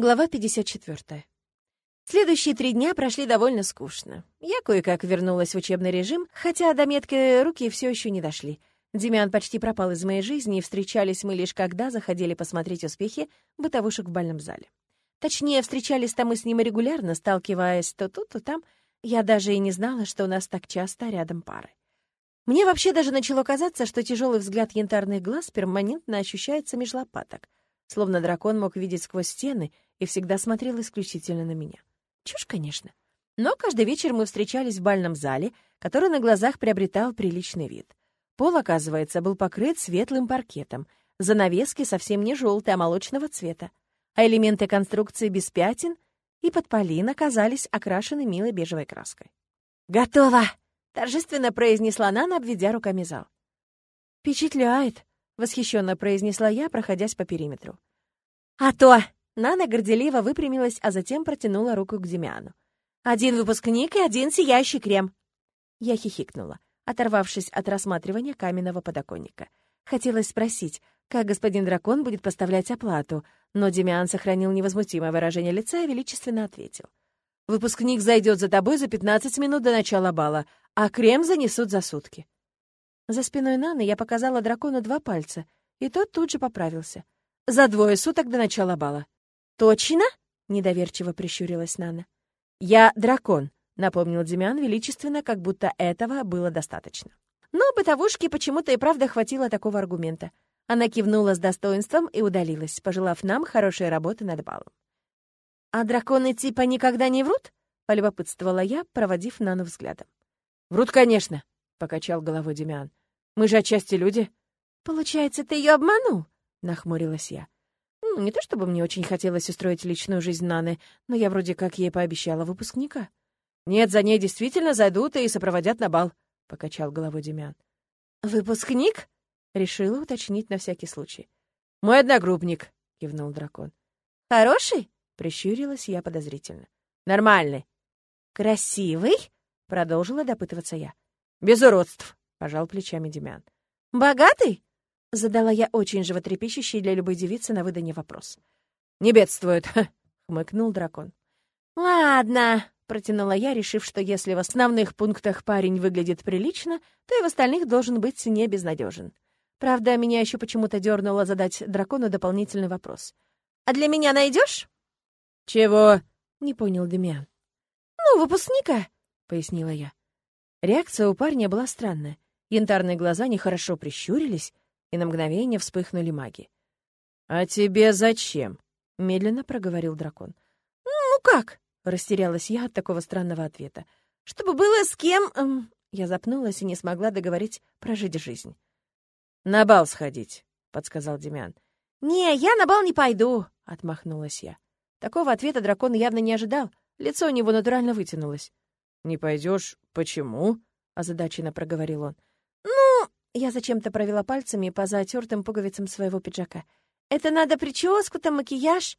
Глава 54. Следующие три дня прошли довольно скучно. Я кое-как вернулась в учебный режим, хотя до метки руки все еще не дошли. Демиан почти пропал из моей жизни, и встречались мы лишь когда заходили посмотреть успехи бытовушек в бальном зале. Точнее, встречались там мы с ним регулярно, сталкиваясь то тут, то там. Я даже и не знала, что у нас так часто рядом пары. Мне вообще даже начало казаться, что тяжелый взгляд янтарных глаз перманентно ощущается меж лопаток, словно дракон мог видеть сквозь стены — и всегда смотрел исключительно на меня. Чушь, конечно. Но каждый вечер мы встречались в бальном зале, который на глазах приобретал приличный вид. Пол, оказывается, был покрыт светлым паркетом, занавески совсем не желтые, а молочного цвета, а элементы конструкции без пятен и подполин оказались окрашены милой бежевой краской. «Готово!» — торжественно произнесла Нана, обведя руками зал. «Впечатляет!» — восхищенно произнесла я, проходясь по периметру. «А то!» Нана горделиво выпрямилась, а затем протянула руку к Демиану. «Один выпускник и один сияющий крем!» Я хихикнула, оторвавшись от рассматривания каменного подоконника. Хотелось спросить, как господин дракон будет поставлять оплату, но Демиан сохранил невозмутимое выражение лица и величественно ответил. «Выпускник зайдет за тобой за 15 минут до начала бала, а крем занесут за сутки». За спиной Наны я показала дракону два пальца, и тот тут же поправился. «За двое суток до начала бала». «Точно?» — недоверчиво прищурилась Нана. «Я дракон», — напомнил Демян величественно, как будто этого было достаточно. Но бытовушке почему-то и правда хватило такого аргумента. Она кивнула с достоинством и удалилась, пожелав нам хорошей работы над балом. «А драконы типа никогда не врут?» — полюбопытствовала я, проводив Нану взглядом. «Врут, конечно», — покачал головой Демиан. «Мы же отчасти люди». «Получается, ты ее обманул?» — нахмурилась я. Ну, не то чтобы мне очень хотелось устроить личную жизнь Наны, но я вроде как ей пообещала выпускника. «Нет, за ней действительно зайдут и сопроводят на бал», — покачал головой Демян. «Выпускник?» — решила уточнить на всякий случай. «Мой одногруппник», — кивнул дракон. «Хороший?» — прищурилась я подозрительно. «Нормальный». «Красивый?» — продолжила допытываться я. «Без уродств», — пожал плечами Демян. «Богатый?» Задала я очень животрепещущий для любой девицы на выданье вопрос. «Не бедствует», — хмыкнул дракон. «Ладно», — протянула я, решив, что если в основных пунктах парень выглядит прилично, то и в остальных должен быть не безнадежен. Правда, меня еще почему-то дернуло задать дракону дополнительный вопрос. «А для меня найдешь? «Чего?» — не понял Демиан. «Ну, выпускника», — пояснила я. Реакция у парня была странная. Янтарные глаза нехорошо прищурились, и на мгновение вспыхнули маги. «А тебе зачем?» — медленно проговорил дракон. «Ну как?» — растерялась я от такого странного ответа. «Чтобы было с кем...» эм... Я запнулась и не смогла договорить прожить жизнь. «На бал сходить», — подсказал Демян. «Не, я на бал не пойду», — отмахнулась я. Такого ответа дракон явно не ожидал. Лицо у него натурально вытянулось. «Не пойдешь? Почему?» — озадаченно проговорил он. Я зачем-то провела пальцами по затертым пуговицам своего пиджака. «Это надо прическу, там макияж?»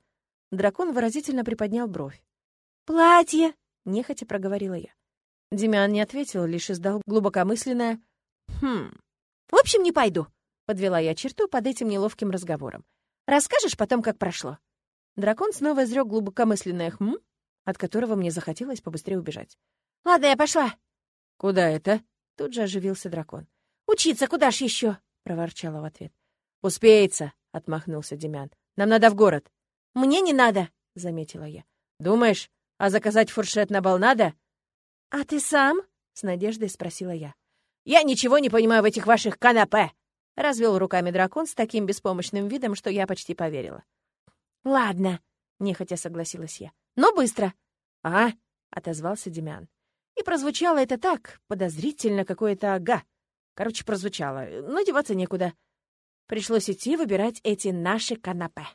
Дракон выразительно приподнял бровь. «Платье!» — нехотя проговорила я. Демиан не ответил, лишь издал глубокомысленное «Хм...» «В общем, не пойду», — подвела я черту под этим неловким разговором. «Расскажешь потом, как прошло?» Дракон снова изрек глубокомысленное «хм», от которого мне захотелось побыстрее убежать. «Ладно, я пошла». «Куда это?» — тут же оживился дракон. «Учиться куда ж еще?» — проворчала в ответ. «Успеется», — отмахнулся Демян. «Нам надо в город». «Мне не надо», — заметила я. «Думаешь, а заказать фуршет на бал надо?» «А ты сам?» — с надеждой спросила я. «Я ничего не понимаю в этих ваших канапе!» — развел руками дракон с таким беспомощным видом, что я почти поверила. «Ладно», — нехотя согласилась я. «Но быстро». «А?» — отозвался Демян. И прозвучало это так, подозрительно какое-то «ага». Короче, прозвучало. Но деваться некуда. Пришлось идти выбирать эти наши канапе.